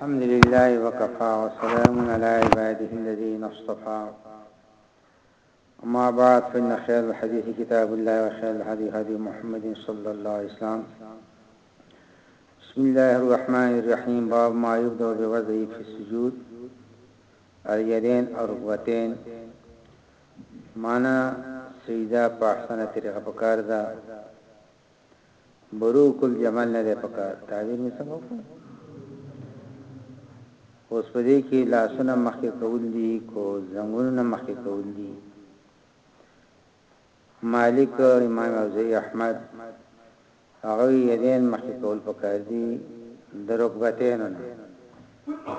الحمد لله وكفى وسلام على عباده الذين اصطفى أما بعد فإن خير الحديث كتاب الله وخير الحديث هدي محمد صلى الله عليه وسلم بسم الله الرحمن الرحيم باب ما يبدأ بوضعه في السجود اليدين الرغبتين معنى سيدا په احسنه طریقه بروک الجمل نه دی پکار تعبیر می څنګه وکړو اوس په دې کې لاسونه مخکې کول دي کو زنګونونه مخکې کول دي مالک امام اوزی احمد هغه یدین مخکې کول پکار دي د رکبتین نه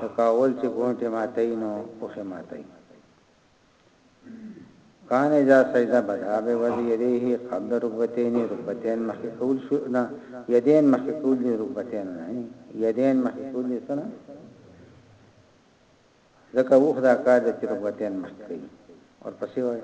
تکاول چې ګونټه ماتای نو اوخه ماتای کان اذا سجد بدا بوضعیه قبل رکبتین رکبتین مخی کول شو نه یدین مخی کول دی رکبتین نه یدین مخی کول دی سره ځکه وخ دا کار د چې رکبتین مخ کوي اور پسې وایي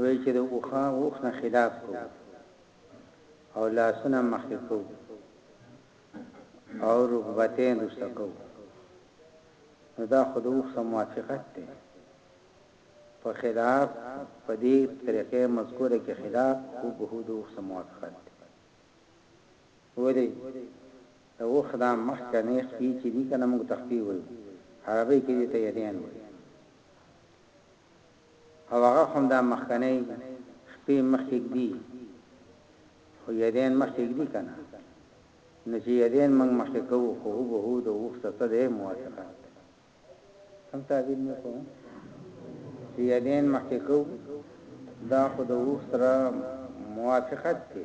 وي چې د اوښه اوښ نه خلاف کوو او لاسونه مخکې کوو او رکبتین رسته کوو نو دا خو د اوښ سره موافقت دی په خلاف په دې طریقې مذکوره کې خلاف او به د اوښ سره موافقت دی ولی د اوښ دا مخکې نه خپي چې دي کنه موږ تخپي وایو عربی کې دې ته یدین وایي او هغه همدا مخکنی خپې مخکې ږدي خو یدین مخکې ږدي کنه نو چې یدین موږ مخکې کوو خو هو به هو د اوښ ته څه دی موافقه سم تعبیر مې کوو چې یدین مخکې کوو دا خو د اوښ سره موافقت دی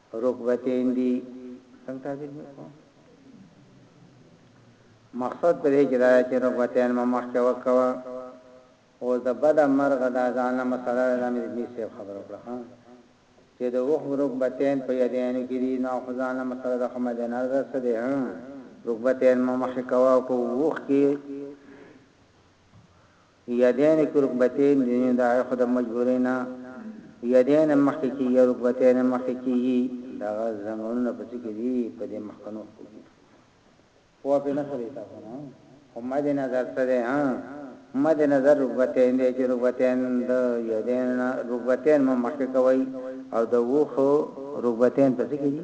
رکبتین دی څنګه تعبیر وکړو مقصد پرې کې دا چې رکبتین ما مخ کې وکوا او د بد مرغ د اذان مسله د امیر می سي خبر وکړه ها چې د وخ رکبتین په یدین کې دی نو خدان مسله د خمه د نظر څه دی ها رکبتین ما مخ کوا کو وخ کې یدین کی رکبتین دی نو دا خو د مجبوری نه یدین مخکی کیږی او رکبتین مخکی کیږی دا هغه زنګونونه په څه کی دی په دی مخکنو خو کی پوه په نه سوی تاسو نه خو مد نظر څه دی ها مد نظر رکبتین دی چې رکبتین د یدین رکبتین مخکی کوي او د وخو رکبتین په څه کی دی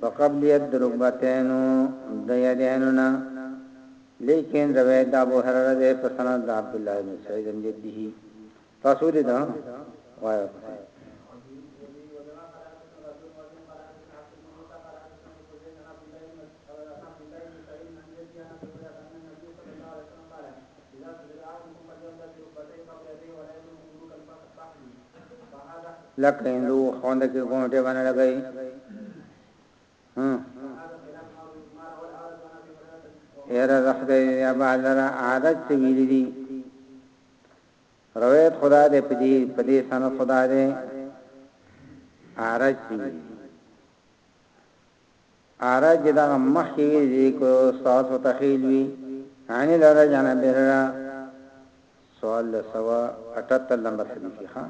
په قبلی الدرکبتینو د یدینو نه لیکن روایت د ابو هریره ده په سند د عبدالله ابن سعید عن جده تاسو دې دا وایو لکه هندو خوند کې کوم ټی باندې لګای ها یاره رخدای یا بالرا عادت څه ویل دي روایت خدا دې پدی پدی سن خدا دې عارج دي عرج دغه مخکې ویلي دي که ستاسو تخیل وي عن العرج عن ابي هريره سوال د 178 نمبر حدیث کې ښا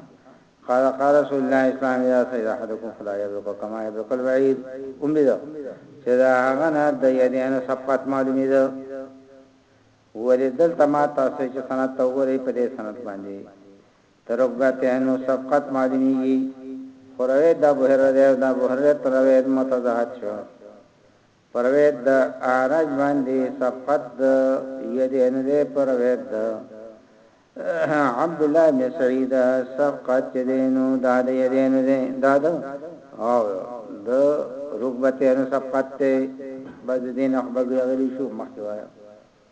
قال قال رسول الله اسلام اذا سيد احدكم فلا يبرك كما يبرك البعير ام دې چې دا هغه نه د یدینو صفات معلومې ده ولې دلته ما تاسو چې سند ته وګورئ په دې سند باندې ترکګاتیانو سبقت معلومیږي خو روایت د ابوهریره دی او د ابوهریره تر روایت متضاحت شو په روایت د اعرج باندي سبقت د یدین دی په روایت د عبدالله بن سعید سبقت چې دی نو دا د یدین دی دا د او د رکبتینو سبقت دی بعد دین اخبر غلی شو مخکې وایو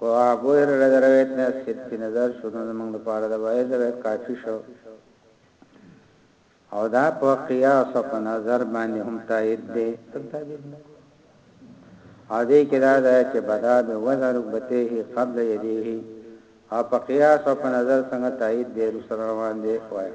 که ابو هريره د روایت نه صحت په نظر شو نو زمونږ لپاره د باید روایت کافی شو او دا په قیاس او په نظر باندې هم تایید دی او دې کې دا ده چې بدا به وضع رکبته قبل یدیه او په قیاس او په نظر څنګه تایید دی رسول روان دی وایي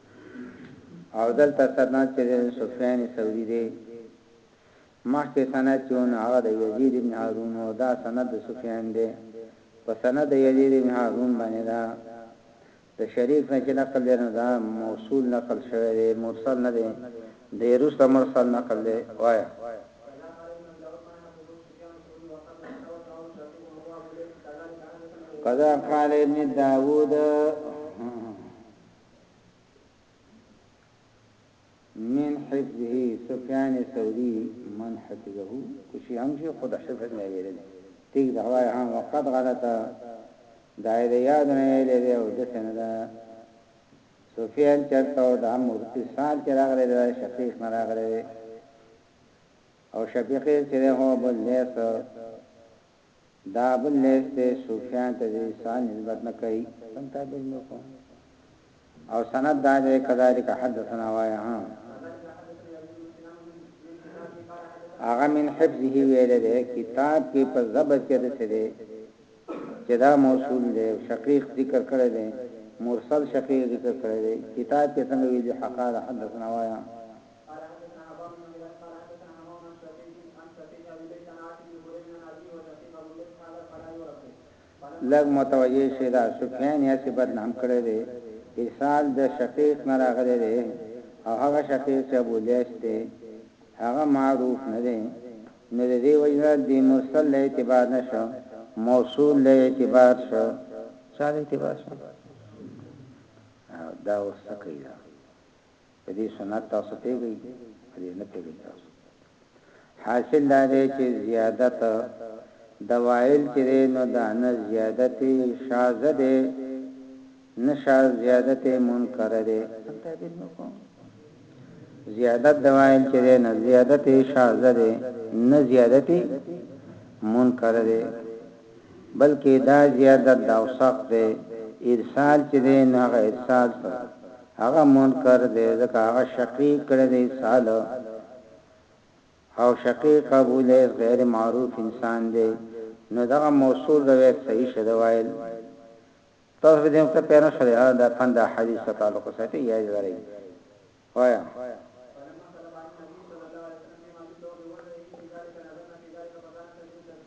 او دلته سند چې د سفیان ثوری دی مخکې سند چې ونه هغه د یزید ابن هارون او دا سند د سفیان دی په سند د یزید ابن هارون باندې دا د شریک نه چې نقل دی نو دا موصول نقل شوی دی مرسل نه دی د یروسته مرسل نقل دی وایا قضا قال ابن داوود من حفظه سفیان ثوری من حفظه کشی هم شی خود حفظ نه ویل ټیک د هوای هم وقت غلطه دا د یاد نه ویل دی او د سن دا سفیان چرته او د هم اتصال کې راغلی دا شقیق نه راغلی او شقیق چې هو بل لیس دا بل ليست دی صوفيان ته دي سال نسبت نه کوي سم تعبير مي وکړو او سند دا دی کذالک حدثنا وایا ها هغه من حفظه ویل دی کتاب کې په ضبط کې ده سره چې دا موصول دی شقیق ذکر کړی دی مرسل شقیق ذکر کړی دی کتاب کې څنګه ویلي حقا حدثنا وایا قرات صحابه من غير قرات صحابه من شقيق عن شقيق ابي ليس عن عاصم بن بريد عن ابي وشقيق ابو ليس هذا فلا يرد لږ متوجه شي دا سفیان یې څه بدنام کړی دی ارسال د شقیق نه راغلی دی او هغه شقیق چې ابو لیث دی هغه معروف نه دی نو د دې وجنه د مرسل له اعتبار نشو موصول له اعتبار شو چا له اعتبار شو دا وسکه په دې سنت تاسو پیږی په دې نه پیږی تاسو حاصل دا دی چې زیادت دوائل چې دی نو دا نه زیادت شاذ دی نه شاذ زیادت منکر دی تعبیر نو کوم زیادت دوائل چې دی نه زیادت شاذ دی نه زیادت منکر دی بلکې دا زیادت دا اوسق دی ارسال چې دی نه غیر ارسال هغه منکر دی ځکه هغه شقیق کړی دی صالح او شقیق ابو لیث غیر معروف انسان دی نو دغه موصول روایت صحیح شده وایل تاسو په دې نقطه پوه نه شوئ آیا دا پند د حدیث سره تعلق ساتي یا یې لري وایه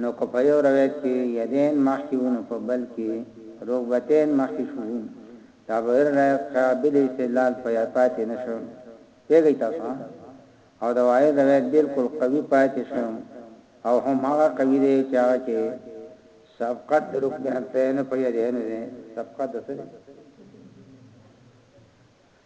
نو که په یو روایت کې یدین مخکې وو نو په بل کې رکبتین مخکې شو د ابوهریره روایت قابل استدلال په یاد پاتې نه شو پوهیږئ تاسو او د وائل روایت بلکل قوي پاتې شو او هم هغه قوي دی چې هغه کې سبقت د رکبتین په یدین دی سبقت د څه دی؟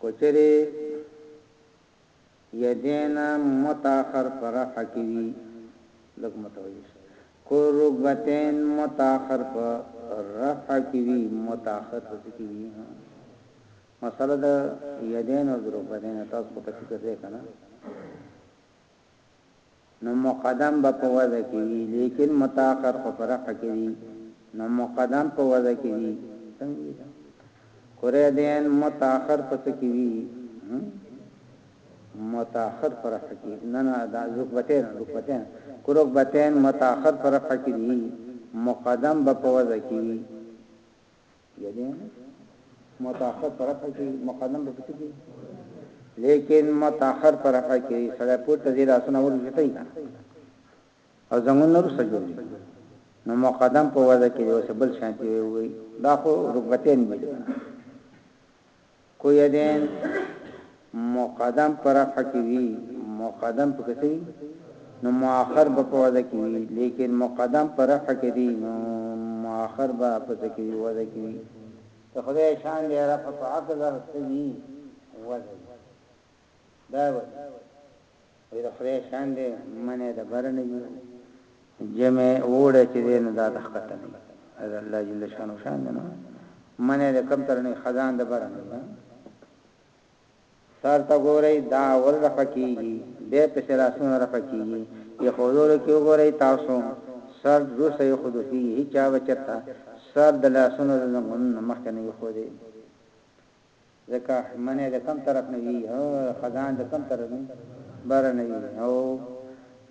که چېرې يدين متاخر په رفع کې وي لږ متوجه شئ که رکبتين متاخر په رفع کې وي متاخر په څه کې وي ها مسله د يدين او رکبتين تاسو خو ته فکر دی کنه نو مقدم به په وضع کې وي لیکن متاخر خو په رفع کې دي نو مقدم په وضع کې دي څنګه ده کره دین متاخر په څه کې وي متاخر پر رفع کې نه نه دا رکبتین رکبتین کرکبتین متاخر پر رفع کې دي مقدم به په وضع کې وي یعنی متأخر طرف کې مقدم به پکې دي لیکن متأخر طرف کې سره پورته دي لاسونه ور ځټي او زمون نور سجو دي نو مقدم په وضع کې یو سبل شانتي وي دا خو رکبتین دي که یدین مقدم په رفع کی وی مقدم پکی څه وی نو مؤخر به په وضع کی وی لیکن مقدم په رفع کی دی نو مؤخر به په څه کی وی وضع کی وی د خدای شان دی رفع په عقد څه وی وضع وی. دا وای وای د خدای شان دی منه د بر نه دی جمع وړه چې دی نو دا تخته نه دی الله جل شانو شان دی نو منه د کم تر نه خزان د بر نه دی سر تا ګورې دا ور رفقېږي به په سر اسونه رفقېږي یو حضور کې وګورې تاسو سر روسه یو خود هی هیچا بچتا سر د لاسونو زنګون مخکنه یو خو دی ځکه منی د کوم طرف نه وی او خزان د کوم طرف نه بره نه وی او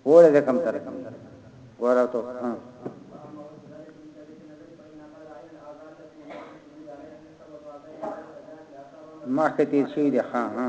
اوړی د کوم طرف نه ګوره تو ها مخکې تیر شوی دی ها ها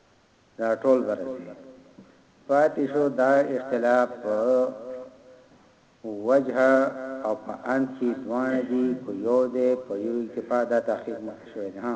دا ټول به رسمي پاتې شو دا اختلاف په وجه او په اند کې دوانه دي کو یو دی په یو اکتفا دا تحقیق مخه شوی ده ها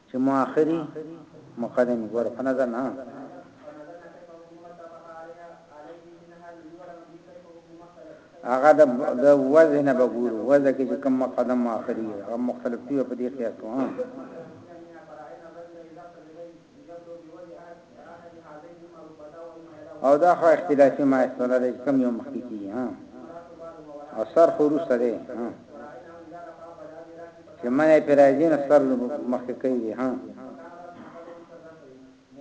چه مؤخری مقدمی ګوره په نظر نه. هغه د وضع نه بګورو وضع کې چې کوم مقدم مؤخري هغه مختلف دی په دې قیاس کوه او دا خو اختلافي مایسوله ده چې کم یو مخکې کېږي ها او سر خو وروسته دی ها چې منه پرې راځي نو سر مخکې کوي ها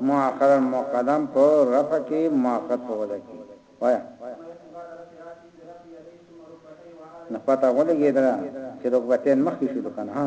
مؤخر مقدم په رفع کې مؤخر په ودا کې وایا نه پتا ولګی دا چې رکبتین مخکې شو کنه ها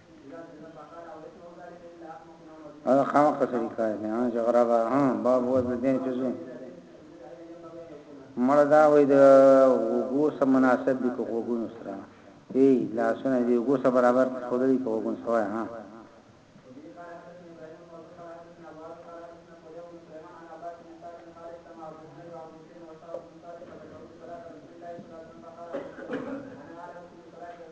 هغه خامخ سړي کار دی ها جغرافا ها باب وز دین چزو مردا وې د وګو سم مناسب دي کو وګونو سره ای لاسونه دې وګو سره برابر خدای کو وګون سره ها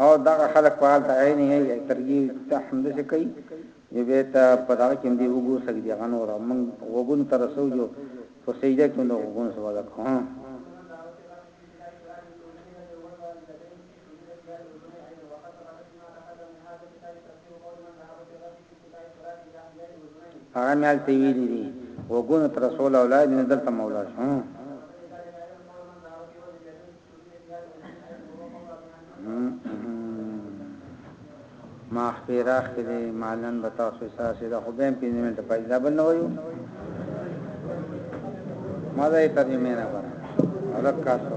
او دغه خلق په حالت عینه یې ترجیح تحمد شي کوي دی بیا ته په دغه کې هم دی وګو سګ دی غنو را من وګون تر سو جو په سجده کې نو وګون سو دا کو هغه مې حالت ویلي دي وګونو تر رسول اولاد نه دلته مولا شو ما خپراخ کې دی معلن به تاسو احساس دا خو به په نیمه ته پاتې دا بل نه وایو ما دا یې ترجمه نه کړه الګ کار څه